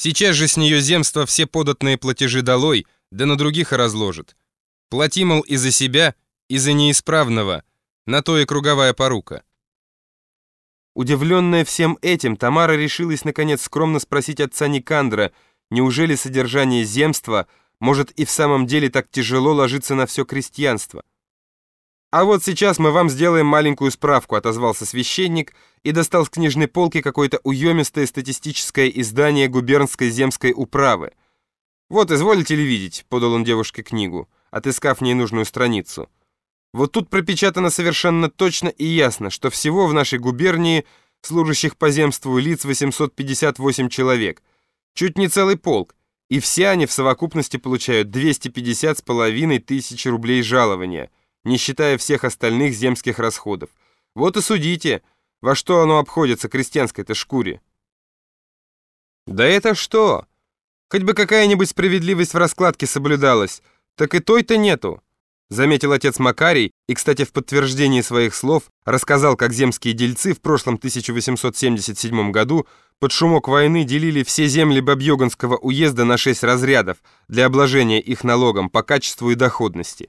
Сейчас же с нее земство все податные платежи долой, да на других и разложит. Плати, мол, и за себя, и за неисправного, на то и круговая порука. Удивленная всем этим, Тамара решилась наконец скромно спросить отца Никандра, неужели содержание земства может и в самом деле так тяжело ложиться на все крестьянство? «А вот сейчас мы вам сделаем маленькую справку», — отозвался священник и достал с книжной полки какое-то уемистое статистическое издание губернской земской управы. «Вот, изволите ли видеть», — подал он девушке книгу, отыскав в ней нужную страницу. «Вот тут пропечатано совершенно точно и ясно, что всего в нашей губернии служащих по земству лиц 858 человек, чуть не целый полк, и все они в совокупности получают 250 с половиной тысяч рублей жалования» не считая всех остальных земских расходов. Вот и судите, во что оно обходится крестьянской-то шкуре. Да это что? Хоть бы какая-нибудь справедливость в раскладке соблюдалась, так и той-то нету. Заметил отец Макарий и, кстати, в подтверждении своих слов рассказал, как земские дельцы в прошлом 1877 году под шумок войны делили все земли Бабьёганского уезда на шесть разрядов для обложения их налогом по качеству и доходности.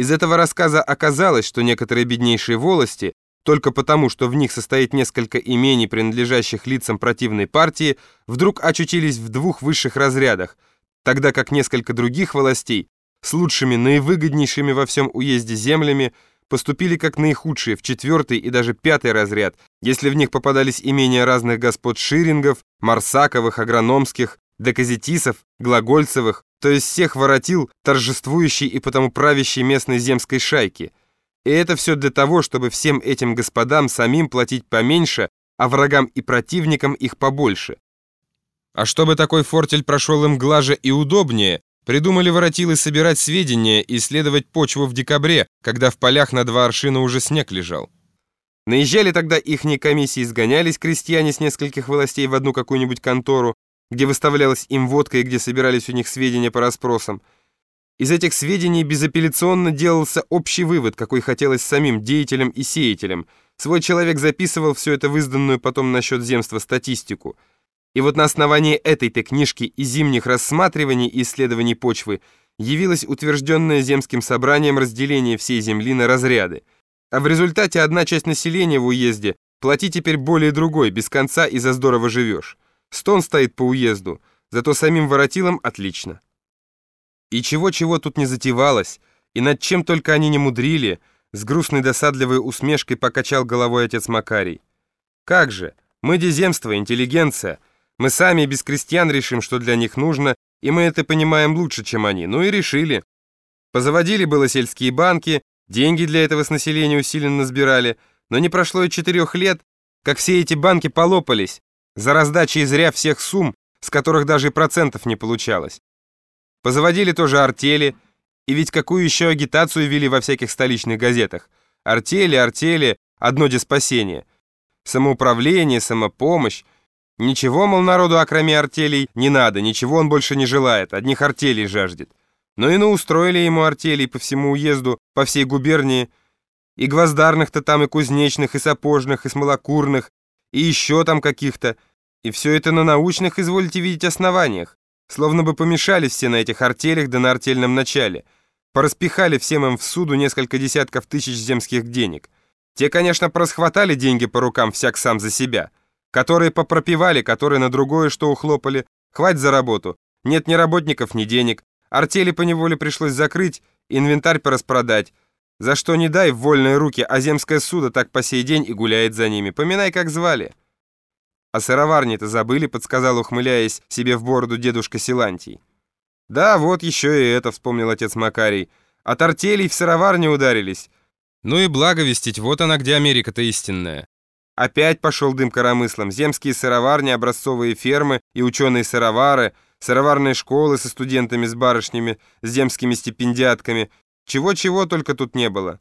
Из этого рассказа оказалось, что некоторые беднейшие волости, только потому, что в них состоит несколько имений, принадлежащих лицам противной партии, вдруг очутились в двух высших разрядах, тогда как несколько других властей с лучшими, наивыгоднейшими во всем уезде землями поступили как наихудшие в четвертый и даже пятый разряд, если в них попадались имения разных господ Ширингов, Марсаковых, Агрономских, Деказетисов, Глагольцевых, то есть всех воротил торжествующей и потому правящей местной земской шайки. И это все для того, чтобы всем этим господам самим платить поменьше, а врагам и противникам их побольше. А чтобы такой фортель прошел им глаже и удобнее, придумали воротилы собирать сведения и исследовать почву в декабре, когда в полях на два аршина уже снег лежал. Наезжали тогда ихние комиссии, сгонялись крестьяне с нескольких властей в одну какую-нибудь контору, где выставлялась им водка и где собирались у них сведения по расспросам. Из этих сведений безапелляционно делался общий вывод, какой хотелось самим деятелям и сеятелям. Свой человек записывал все это в изданную потом насчет земства статистику. И вот на основании этой-то книжки и зимних рассматриваний и исследований почвы явилось утвержденное земским собранием разделение всей земли на разряды. А в результате одна часть населения в уезде плати теперь более другой, без конца и за здорово живешь. Стон стоит по уезду, зато самим воротилам отлично. И чего-чего тут не затевалось, и над чем только они не мудрили, с грустной досадливой усмешкой покачал головой отец Макарий. Как же, мы деземство, интеллигенция, мы сами без крестьян решим, что для них нужно, и мы это понимаем лучше, чем они, ну и решили. Позаводили было сельские банки, деньги для этого с населения усиленно сбирали, но не прошло и четырех лет, как все эти банки полопались, за раздачей зря всех сумм, с которых даже и процентов не получалось. Позаводили тоже артели, и ведь какую еще агитацию вели во всяких столичных газетах. Артели, артели, одно де спасение. Самоуправление, самопомощь. Ничего, мол, народу, окроме артелей, не надо, ничего он больше не желает, одних артелей жаждет. Но и наустроили ему артелей по всему уезду, по всей губернии, и гвоздарных-то там, и кузнечных, и сапожных, и смолокурных, и еще там каких-то. И все это на научных, изволите видеть, основаниях. Словно бы помешались все на этих артелях да на артельном начале. Пораспихали всем им в суду несколько десятков тысяч земских денег. Те, конечно, просхватали деньги по рукам всяк сам за себя. Которые попропивали, которые на другое что ухлопали. Хватит за работу. Нет ни работников, ни денег. Артели по неволе пришлось закрыть, инвентарь пораспродать. За что не дай в вольные руки, а земское судо так по сей день и гуляет за ними. Поминай, как звали. А сыроварни-то забыли, подсказал, ухмыляясь себе в бороду дедушка Силантий. Да, вот еще и это, вспомнил отец Макарий. От артелей в сыроварне ударились. Ну и благовестить, вот она где Америка-то истинная. Опять пошел дым коромыслом. Земские сыроварни, образцовые фермы и ученые-сыровары, сыроварные школы со студентами, с барышнями, с земскими стипендиатками, чего-чего только тут не было.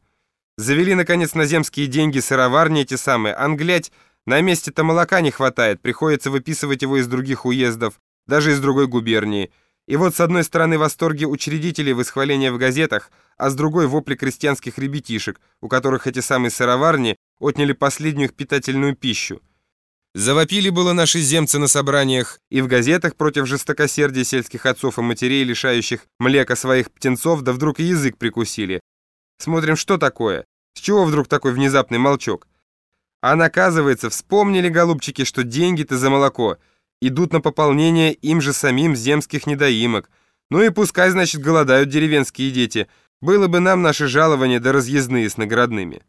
Завели, наконец, на земские деньги сыроварни эти самые, англять, на месте-то молока не хватает, приходится выписывать его из других уездов, даже из другой губернии. И вот с одной стороны восторги учредителей восхваления в газетах, а с другой вопли крестьянских ребятишек, у которых эти самые сыроварни отняли последнюю их питательную пищу. Завопили было наши земцы на собраниях, и в газетах против жестокосердия сельских отцов и матерей, лишающих млека своих птенцов, да вдруг и язык прикусили. Смотрим, что такое? С чего вдруг такой внезапный молчок? А наказывается, вспомнили, голубчики, что деньги-то за молоко идут на пополнение им же самим земских недоимок. Ну и пускай, значит, голодают деревенские дети. Было бы нам наше жалование да разъездные с наградными.